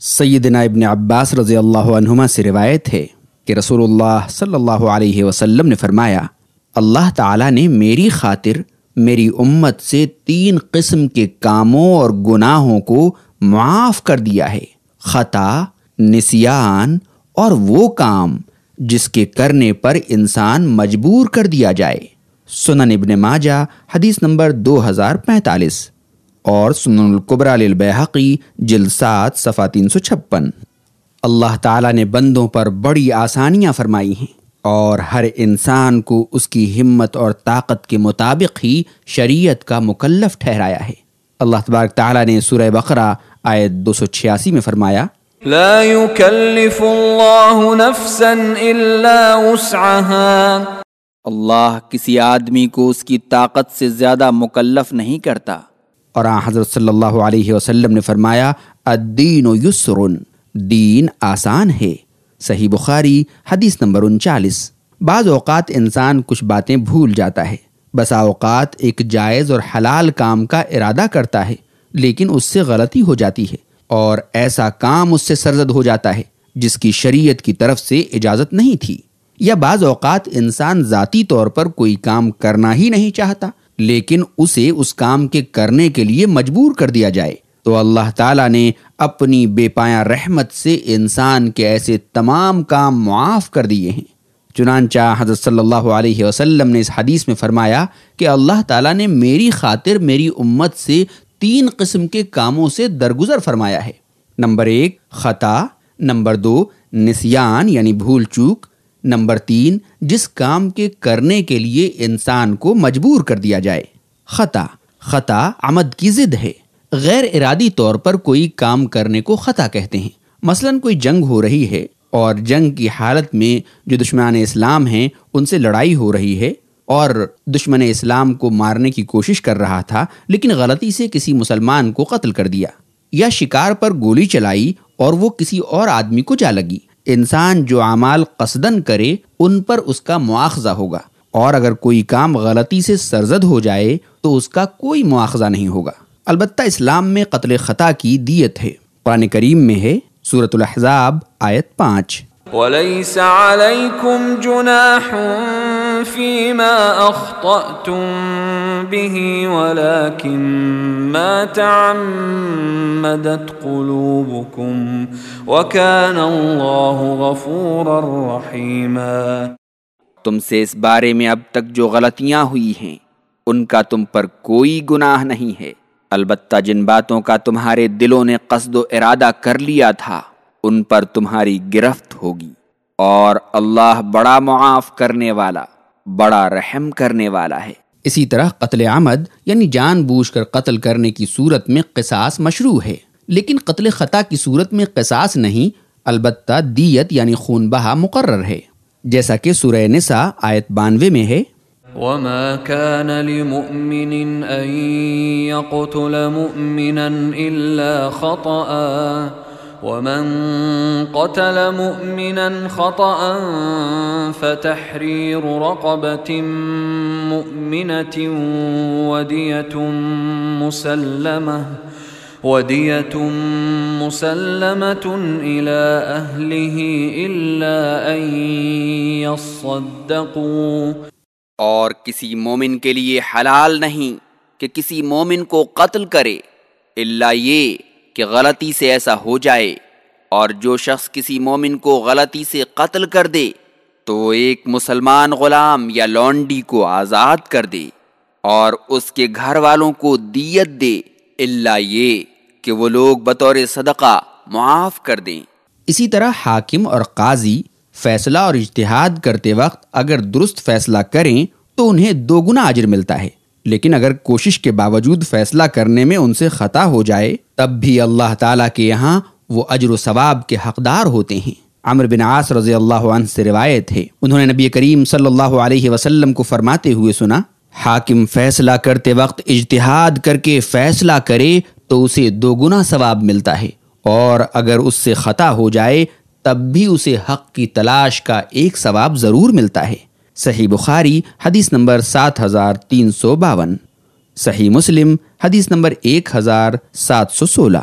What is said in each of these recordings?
سیدنا ابن عباس رضی اللہ عنہما سے روایت ہے کہ رسول اللہ صلی اللہ علیہ وسلم نے فرمایا، اللہ تعالیٰ نے میری خاطر میری امت سے تین قسم کے کاموں اور گناہوں کو معاف کر دیا ہے۔ خطا، نسیان اور وہ کام جس کے کرنے پر انسان مجبور کر دیا جائے۔ سنن ابن ماجہ، حدیث نمبر دو ہزار پینتالیس۔ اور سنن القبرا للبیحقی جلسات صفحہ تین سو چھپن۔ اللہ تعالیٰ نے بندوں پر بڑی آسانیاں فرمائی ہیں اور ہر انسان کو اس کی ہمت اور طاقت کے مطابق ہی شریعت کا مکلف ٹھہرایا ہے۔ اللہ تبارک تعالیٰ نے سورہ بقرہ آیت دو سو چھیاسی میں فرمایا لا يكلف الله نفسا الا وسعها۔ اللہ کسی آدمی کو اس کی طاقت سے زیادہ مکلف نہیں کرتا۔ اور آن حضرت صلی اللہ علیہ وسلم نے فرمایا، الدین و یسر دین آسان ہے۔ صحیح بخاری، حدیث نمبر انچالیس۔ بعض اوقات انسان کچھ باتیں بھول جاتا ہے۔ بسا اوقات ایک جائز اور حلال کام کا ارادہ کرتا ہے، لیکن اس سے غلطی ہو جاتی ہے اور ایسا کام اس سے سرزد ہو جاتا ہے، جس کی شریعت کی طرف سے اجازت نہیں تھی۔ یا بعض اوقات انسان ذاتی طور پر کوئی کام کرنا ہی نہیں چاہتا۔ لیکن اسے اس کام کے کرنے کے لیے مجبور کر دیا جائے۔ تو اللہ تعالیٰ نے اپنی بے پایا رحمت سے انسان کے ایسے تمام کام معاف کر دیے ہیں۔ چنانچہ حضرت صلی اللہ علیہ وسلم نے اس حدیث میں فرمایا کہ اللہ تعالیٰ نے میری خاطر میری امت سے تین قسم کے کاموں سے درگزر فرمایا ہے۔ نمبر ایک، خطا، نمبر دو، نسیان یعنی بھول چوک نمبر تین، جس کام کے کرنے کے لیے انسان کو مجبور کر دیا جائے۔ خطا خطا عمد کی ضد ہے۔ غیر ارادی طور پر کوئی کام کرنے کو خطا کہتے ہیں۔ مثلا کوئی جنگ ہو رہی ہے اور جنگ کی حالت میں جو دشمنان اسلام ہیں، ان سے لڑائی ہو رہی ہے اور دشمن اسلام کو مارنے کی کوشش کر رہا تھا، لیکن غلطی سے کسی مسلمان کو قتل کر دیا۔ یا شکار پر گولی چلائی اور وہ کسی اور آدمی کو جا لگی۔ انسان جو اعمال قصدن کرے، ان پر اس کا مواخذہ ہوگا۔ اور اگر کوئی کام غلطی سے سرزد ہو جائے، تو اس کا کوئی مواخذہ نہیں ہوگا۔ البتہ اسلام میں قتل خطا کی دیت ہے۔ قرآن کریم میں ہے سورت الحضاب آیت پانچ۔ وَلَيْسَ عَلَيْكُمْ جُنَاحٌ فِي مَا أَخْطَأْتُمْ بِهِ وَلَكِنْ مَا تَعَمَّدَتْ قُلُوبُكُمْ وَكَانَ اللَّهُ غَفُورًا رَحِيمًا تم سے اس بارے میں اب تک جو غلطیاں ہوئی ہیں، ان کا تم پر کوئی گناہ نہیں ہے۔ البتہ جن باتوں کا تمہارے دلوں نے قصد و ارادہ کر لیا تھا، ان پر تمہاری گرفت ہوگی اور اللہ بڑا معاف کرنے والا۔ بڑا رحم کرنے والا ہے۔ اسی طرح قتل عمد یعنی جان بوجھ کر قتل کرنے کی صورت میں قصاص مشروع ہے۔ لیکن قتل خطا کی صورت میں قصاص نہیں البتہ دیت یعنی خون بہا مقرر ہے۔ جیسا کہ سورہ نساء آیت بانوے میں ہے۔ وما كان لمؤمن ان يقتل مؤمنا الا خطأ۔ ومن قتل مؤمنا خطأ فتحرير رقبة مؤمنة ودية مسلمة ودية مسلمة إلى أهله إلا أن يصدقوا اور کسی مومن کے لیے حلال نہیں کہ کسی مومن کو قتل کرے اللہ یہ کہ غلطی سے ایسا ہو جائے اور جو شخص کسی مومن کو غلطی سے قتل کر دے تو ایک مسلمان غلام یا لونڈی کو آزاد کر دے اور اس کے گھر والوں کو دیت دے اللہ یہ کہ وہ لوگ بطور صدقہ معاف کر دیں۔ اسی طرح حاکم اور قاضی فیصلہ اور اجتہاد کرتے وقت اگر درست فیصلہ کریں تو انہیں دو گنا اجر ملتا ہے۔ لیکن اگر کوشش کے باوجود فیصلہ کرنے میں ان سے خطا ہو جائے، تب بھی اللہ تعالیٰ کے یہاں وہ اجر و ثواب کے حقدار ہوتے ہیں۔ عمر بن عاص رضی اللہ عنہ سے روایت ہے۔ انہوں نے نبی کریم صلی اللہ علیہ وسلم کو فرماتے ہوئے سنا، حاکم فیصلہ کرتے وقت اجتہاد کر کے فیصلہ کرے تو اسے دو گنا ثواب ملتا ہے۔ اور اگر اس سے خطا ہو جائے، تب بھی اسے حق کی تلاش کا ایک ثواب ضرور ملتا ہے۔ صحیح بخاری حدیث نمبر سات ہزار تین سو باون، صحیح مسلم حدیث نمبر ایک ہزار سات سو سولہ۔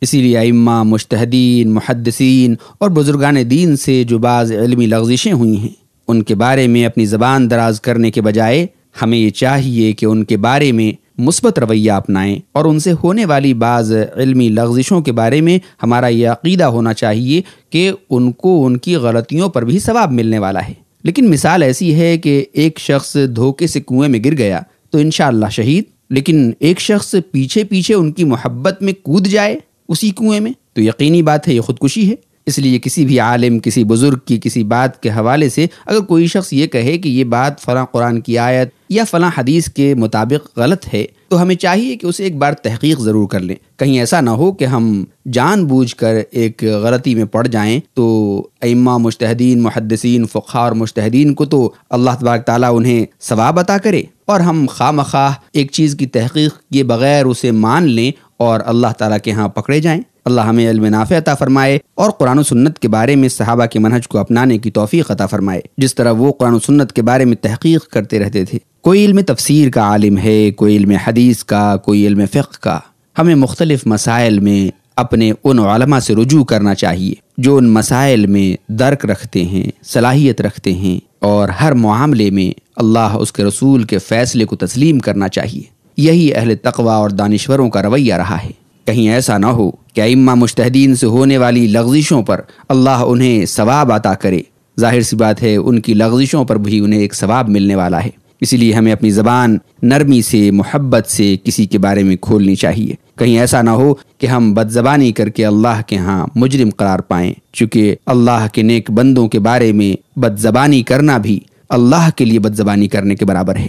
اسی لیے ائمہ مشتحدین محدثین اور بزرگان دین سے جو بعض علمی لغزشیں ہوئی ہیں، ان کے بارے میں اپنی زبان دراز کرنے کے بجائے ہمیں یہ چاہیے کہ ان کے بارے میں مثبت رویہ اپنائیں اور ان سے ہونے والی بعض علمی لغزشوں کے بارے میں ہمارا یہ عقیدہ ہونا چاہیے کہ ان کو ان کی غلطیوں پر بھی ثواب ملنے والا ہے۔ لیکن مثال ایسی ہے کہ ایک شخص دھوکے سے کنویں میں گر گیا تو انشاءاللہ شہید، لیکن ایک شخص پیچھے پیچھے ان کی محبت میں کود جائے اسی کنویں میں، تو یقینی بات ہے، یہ خودکشی ہے۔ اس لیے کسی بھی عالم، کسی بزرگ کی، کسی بات کے حوالے سے اگر کوئی شخص یہ کہے کہ یہ بات فلاں قرآن کی آیت یا فلاں حدیث کے مطابق غلط ہے، تو ہمیں چاہیے کہ اسے ایک بار تحقیق ضرور کر لیں۔ کہیں ایسا نہ ہو کہ ہم جان بوجھ کر ایک غلطی میں پڑ جائیں۔ تو ائمہ مشتحدین محدثین فقہ اور مشتحدین کو تو اللہ تبارک تعالیٰ انہیں ثواب عطا کرے۔ اور ہم خواہ مخواہ ایک چیز کی تحقیق کیے بغیر اسے مان لیں اور اللہ تعالیٰ کے ہاں پکڑے جائیں۔ اللہ ہمیں علم نافع عطا فرمائے اور قرآن و سنت کے بارے میں صحابہ کے منہج کو اپنانے کی توفیق عطا فرمائے۔ جس طرح وہ قرآن و سنت کے بارے میں تحقیق کرتے رہتے تھے۔ کوئی علم تفسیر کا عالم ہے، کوئی علم حدیث کا، کوئی علم فقہ کا۔ ہمیں مختلف مسائل میں اپنے ان علماء سے رجوع کرنا چاہیے جو ان مسائل میں درک رکھتے ہیں، صلاحیت رکھتے ہیں اور ہر معاملے میں اللہ اس کے رسول کے فیصلے کو تسلیم کرنا چاہیے۔ یہی اہل تقوی اور دانشوروں کا رویہ رہا ہے۔ کہیں ایسا نہ ہو کہ امہ مشتحدین سے ہونے والی لغزشوں پر اللہ انہیں ثواب عطا کرے۔ ظاہر سی بات ہے، ان کی لغزشوں پر بھی انہیں ایک ثواب ملنے والا ہے۔ اسی لیے ہمیں اپنی زبان نرمی سے، محبت سے کسی کے بارے میں کھولنی چاہیے۔ کہیں ایسا نہ ہو کہ ہم بد زبانی کر کے اللہ کے ہاں مجرم قرار پائیں، چونکہ اللہ کے نیک بندوں کے بارے میں بد زبانی کرنا بھی اللہ کے لیے بد زبانی کرنے کے برابر ہے۔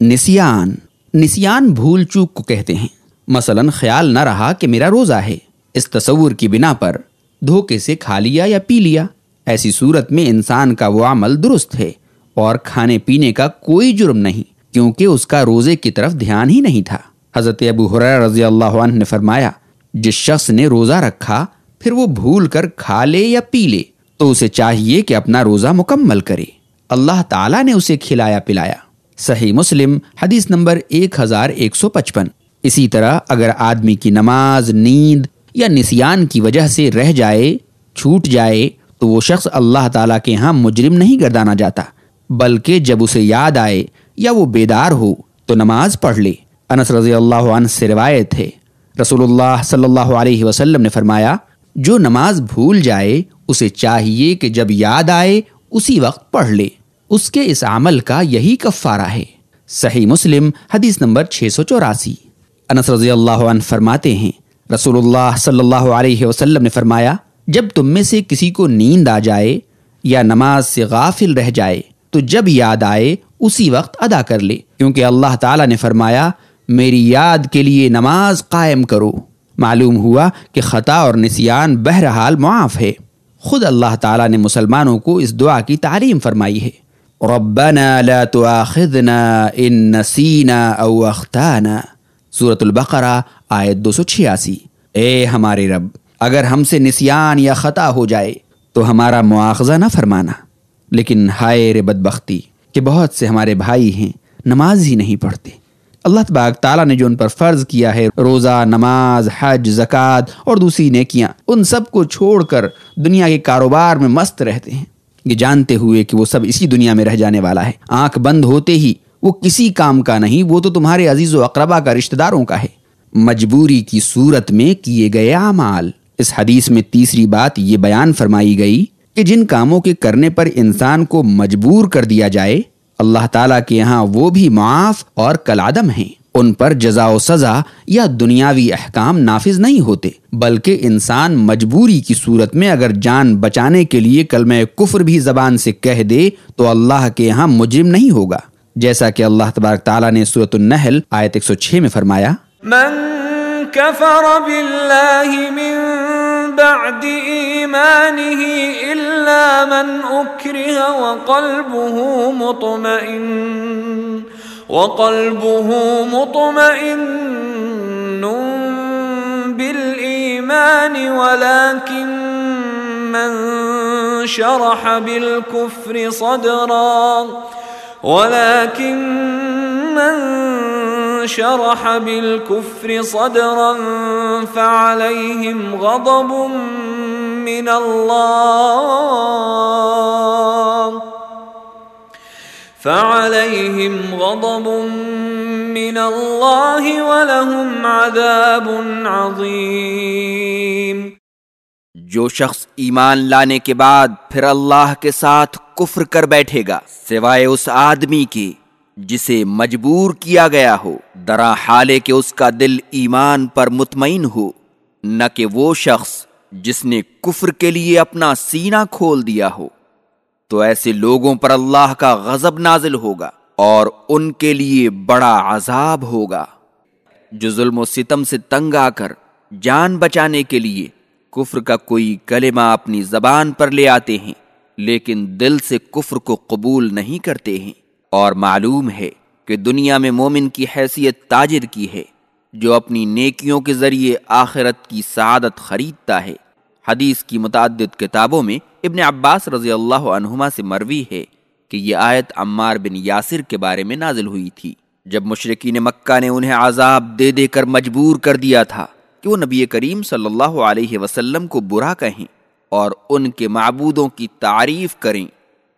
نسیان نسیان بھول چوک کو کہتے ہیں۔ مثلا خیال نہ رہا کہ میرا روزہ ہے۔ اس تصور کی بنا پر دھوکے سے کھا لیا یا پی لیا۔ ایسی صورت میں انسان کا وہ عمل درست ہے اور کھانے پینے کا کوئی جرم نہیں، کیونکہ اس کا روزے کی طرف دھیان ہی نہیں تھا۔ حضرت ابو حریر رضی اللہ عنہ نے فرمایا، جس شخص نے روزہ رکھا، پھر وہ بھول کر کھا لے یا پی لے۔ تو اسے چاہیے کہ اپنا روزہ مکمل کرے۔ اللہ تعالیٰ نے اسے کھلایا پلایا۔ صحیح مسلم، حدیث نمبر ایک ہزار ایک سو پچپن۔ اسی طرح اگر آدمی کی نماز، نیند یا نسیان کی وجہ سے رہ جائے، چھوٹ جائے، تو وہ شخص اللہ تعالیٰ کے ہاں مجرم نہیں گردانا جاتا، بلکہ جب اسے یاد آئے یا وہ بیدار ہو، تو نماز پڑھ لے۔ انس رضی اللہ عنہ سے روایت ہے، رسول اللہ صلی اللہ علیہ وسلم نے فرمایا، جو نماز بھول جائے، اسے چاہیے کہ جب یاد آئے، اسی وقت پڑھ لے۔ اس کے اس عمل کا یہی کفارہ ہے۔ صحیح مسلم حدیث نمبر 684 انس رضی اللہ عنہ فرماتے ہیں، رسول اللہ صلی اللہ علیہ وسلم نے فرمایا، جب تم میں سے کسی کو نیند آ جائے یا نماز سے غافل رہ جائے، تو جب یاد آئے، اسی وقت ادا کر لے۔ کیونکہ اللہ تعالیٰ نے فرمایا، میری یاد کے لیے نماز قائم کرو۔ معلوم ہوا کہ خطا اور نسیان بہرحال معاف ہے۔ خود اللہ تعالیٰ نے مسلمانوں کو اس دعا کی تعلیم فرمائی ہے۔ ربنا لا تؤاخذنا ان نسینا او اختانا صورت البقرہ آیت دو سو چھیاسی. اے ہمارے رب، اگر ہم سے نسیان یا خطا ہو جائے، تو ہمارا مواخذہ نہ فرمانا. لیکن ہائے رے بدبختی، کہ بہت سے ہمارے بھائی ہیں، نماز ہی نہیں پڑھتے. اللہ تباک تعالیٰ نے جو ان پر فرض کیا ہے، روزہ، نماز، حج، زکوٰۃ اور دوسری نیکیاں، ان سب کو چھوڑ کر دنیا کے کاروبار میں مست رہتے ہیں. یہ جانتے ہوئے کہ وہ سب اسی دنیا میں رہ جانے والا ہے۔ آنکھ بند ہوتے ہی وہ کسی کام کا نہیں، وہ تو تمہارے عزیز و اقربا کا رشتہ داروں کا ہے۔ مجبوری کی صورت میں کیے گئے اعمال۔ اس حدیث میں تیسری بات یہ بیان فرمائی گئی کہ جن کاموں کے کرنے پر انسان کو مجبور کر دیا جائے، اللہ تعالیٰ کے یہاں وہ بھی معاف اور کلادم ہیں۔ ان پر جزا و سزا یا دنیاوی احکام نافذ نہیں ہوتے، بلکہ انسان مجبوری کی صورت میں اگر جان بچانے کے لیے کلمہ کفر بھی زبان سے کہہ دے تو اللہ کے یہاں مجرم نہیں ہوگا۔ جیسا کہ اللہ تبارک تعالیٰ نے صورت النحل آیت 106 میں فرمایا، من كفر بالله من بعد إيمانه إلا من أكره وقلبه مطمئن۔ وقلبه مطمئن بالإيمان، ولكن من شرح بالكفر صدرا، ولكن من شرح بالكفر صدرا، فعليهم غضب من الله. فعليهم غضب من الله ولهم عذاب عظيم۔ جو شخص ایمان لانے کے بعد پھر اللہ کے ساتھ کفر کر بیٹھے گا، سوائے اس آدمی کے، جسے مجبور کیا گیا ہو۔ درا حالے کہ اس کا دل ایمان پر مطمئن ہو، نہ کہ وہ شخص جس نے کفر کے لیے اپنا سینہ کھول دیا ہو۔ تو ایسے لوگوں پر اللہ کا غضب نازل ہوگا اور ان کے لیے بڑا عذاب ہوگا۔ جو ظلم و ستم سے تنگ آ کر جان بچانے کے لیے کفر کا کوئی کلمہ اپنی زبان پر لے آتے ہیں، لیکن دل سے کفر کو قبول نہیں کرتے ہیں۔ اور معلوم ہے کہ دنیا میں مومن کی حیثیت تاجر کی ہے، جو اپنی نیکیوں کے ذریعے آخرت کی سعادت خریدتا ہے۔ حدیث کی متعدد کتابوں میں ابن عباس رضی اللہ عنہما سے مروی ہے کہ یہ آیت عمار بن یاسر کے بارے میں نازل ہوئی تھی۔ جب مشرقین مکہ نے انہیں عذاب دے دے کر مجبور کر دیا تھا کہ وہ نبی کریم صلی اللہ علیہ وسلم کو برا کہیں اور ان کے معبودوں کی تعریف کریں۔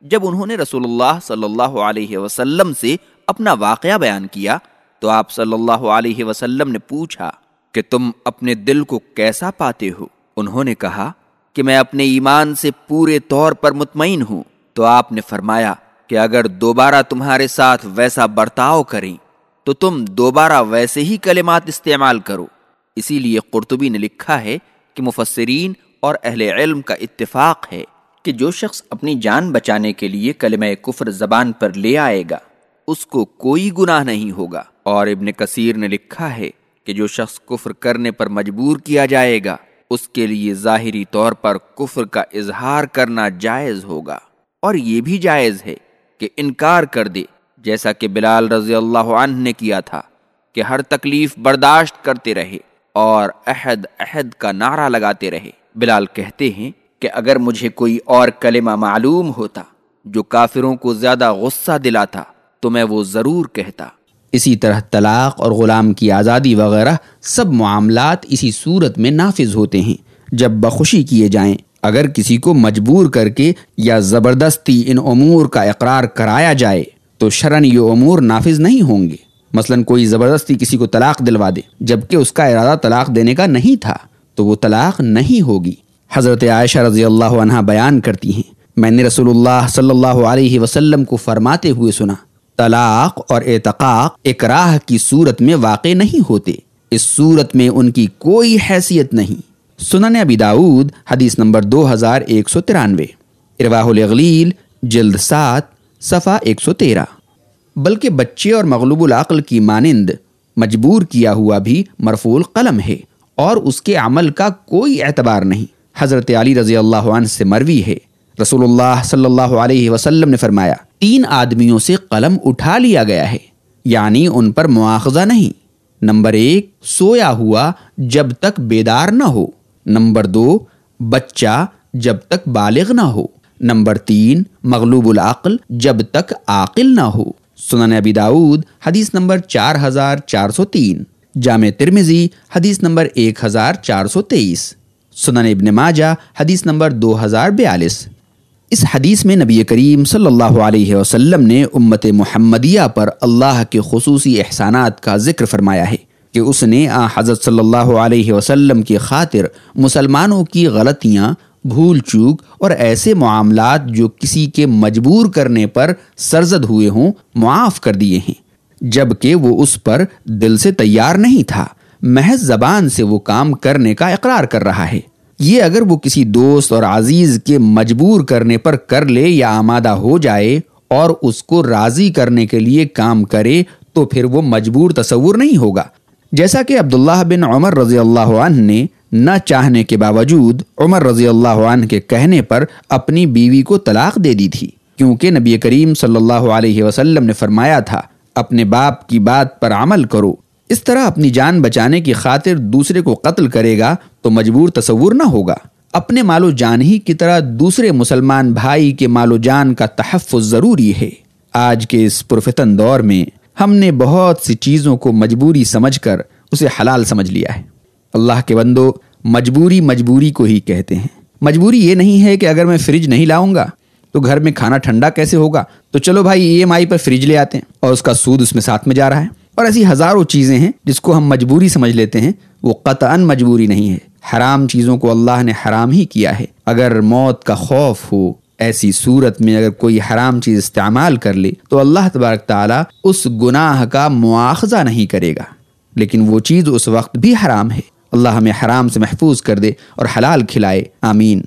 جب انہوں نے رسول اللہ صلی اللہ علیہ وسلم سے اپنا واقعہ بیان کیا تو آپ صلی اللہ علیہ وسلم نے پوچھا کہ تم اپنے دل کو کیسا پاتے ہو؟ انہوں نے کہا کہ میں اپنے ایمان سے پورے طور پر مطمئن ہوں۔ تو آپ نے فرمایا کہ اگر دوبارہ تمہارے ساتھ ویسا برتاؤ کریں، تو تم دوبارہ ویسے ہی کلمات استعمال کرو۔ اسی لیے قرطبی نے لکھا ہے کہ مفسرین اور اہل علم کا اتفاق ہے کہ جو شخص اپنی جان بچانے کے لیے کلمہ کفر زبان پر لے آئے گا، اس کو کوئی گناہ نہیں ہوگا۔ اور ابن کثیر نے لکھا ہے کہ جو شخص کفر کرنے پر مجبور کیا جائے گا اس کے لیے ظاہری طور پر کفر کا اظہار کرنا جائز ہوگا۔ اور یہ بھی جائز ہے کہ انکار کر دے، جیسا کہ بلال رضی اللہ عنہ نے کیا تھا، کہ ہر تکلیف برداشت کرتے رہے اور عہد عہد کا نعرہ لگاتے رہے۔ بلال کہتے ہیں کہ اگر مجھے کوئی اور کلمہ معلوم ہوتا جو کافروں کو زیادہ غصہ دلاتا، تو میں وہ ضرور کہتا۔ اسی طرح طلاق اور غلام کی آزادی وغیرہ سب معاملات اسی صورت میں نافذ ہوتے ہیں۔ جب بخوشی کیے جائیں، اگر کسی کو مجبور کر کے یا زبردستی ان امور کا اقرار کرایا جائے، تو شرن یہ امور نافذ نہیں ہوں گے۔ مثلا کوئی زبردستی کسی کو طلاق دلوا دے، جبکہ اس کا ارادہ طلاق دینے کا نہیں تھا، تو وہ طلاق نہیں ہوگی۔ حضرت عائشہ رضی اللہ عنہ بیان کرتی ہیں، میں نے رسول اللہ صلی اللہ علیہ وسلم کو فرماتے ہوئے سنا طلاق اور اعتقاق اکراہ کی صورت میں واقع نہیں ہوتے۔ اس صورت میں ان کی کوئی حیثیت نہیں۔ سنن ابی داود حدیث نمبر دو ہزار ایک سو ترانوے۔ ارواح الاغلیل، جلد سات، صفحہ ایک سو تیرہ۔ بلکہ بچے اور مغلوب العقل کی مانند، مجبور کیا ہوا بھی مرفول قلم ہے اور اس کے عمل کا کوئی اعتبار نہیں۔ حضرت علی رضی اللہ عنہ سے مروی ہے۔ رسول اللہ صلی اللہ علیہ وسلم نے فرمایا تین آدمیوں سے قلم اٹھا لیا گیا ہے یعنی ان پر مواخذہ نہیں۔ نمبر ایک، سویا ہوا جب تک بیدار نہ ہو۔ نمبر دو، بچہ جب تک بالغ نہ ہو۔ نمبر تین، مغلوب العقل جب تک عاقل نہ ہو۔ سنن ابی داود حدیث نمبر چار ہزار چار سو تین۔ جامع ترمزی حدیث نمبر ایک ہزار چار سو تیئیس۔ سنن ابن ماجہ، حدیث نمبر دو ہزار بیالیس۔ اس حدیث میں نبی کریم صلی اللہ علیہ وسلم نے امت محمدیہ پر اللہ کے خصوصی احسانات کا ذکر فرمایا ہے کہ اس نے آ حضرت صلی اللہ علیہ وسلم کی خاطر مسلمانوں کی غلطیاں، بھول چوک اور ایسے معاملات جو کسی کے مجبور کرنے پر سرزد ہوئے ہوں، معاف کر دیے ہیں۔ جبکہ وہ اس پر دل سے تیار نہیں تھا، محض زبان سے وہ کام کرنے کا اقرار کر رہا ہے۔ یہ اگر وہ کسی دوست اور عزیز کے مجبور کرنے پر کر لے یا آمادہ ہو جائے اور اس کو راضی کرنے کے لیے کام کرے تو پھر وہ مجبور تصور نہیں ہوگا۔ جیسا کہ عبداللہ بن عمر رضی اللہ عنہ نے نہ چاہنے کے باوجود عمر رضی اللہ عنہ کے کہنے پر اپنی بیوی کو طلاق دے دی تھی، کیونکہ نبی کریم صلی اللہ علیہ وسلم نے فرمایا تھا، اپنے باپ کی بات پر عمل کرو۔ اس طرح اپنی جان بچانے کی خاطر دوسرے کو قتل کرے گا تو مجبور تصور نہ ہوگا۔ اپنے مال و جان ہی کی طرح دوسرے مسلمان بھائی کے مال و جان کا تحفظ ضروری ہے۔ آج کے اس پرفتن دور میں ہم نے بہت سی چیزوں کو مجبوری سمجھ کر اسے حلال سمجھ لیا ہے۔ اللہ کے بندو، مجبوری مجبوری کو ہی کہتے ہیں۔ مجبوری یہ نہیں ہے کہ اگر میں فریج نہیں لاؤں گا تو گھر میں کھانا ٹھنڈا کیسے ہوگا؟ تو چلو بھائی، ای ایم آئی پر فریج لے آتے ہیں اور اس کا سود اس میں ساتھ میں جا رہا ہے۔ اور ایسی ہزاروں چیزیں ہیں جس کو ہم مجبوری سمجھ لیتے ہیں، وہ قطعا مجبوری نہیں ہے۔ حرام چیزوں کو اللہ نے حرام ہی کیا ہے۔ اگر موت کا خوف ہو، ایسی صورت میں اگر کوئی حرام چیز استعمال کر لے، تو اللہ تبارک تعالیٰ اس گناہ کا مواخذہ نہیں کرے گا۔ لیکن وہ چیز اس وقت بھی حرام ہے۔ اللہ ہمیں حرام سے محفوظ کر دے اور حلال کھلائے۔ آمین۔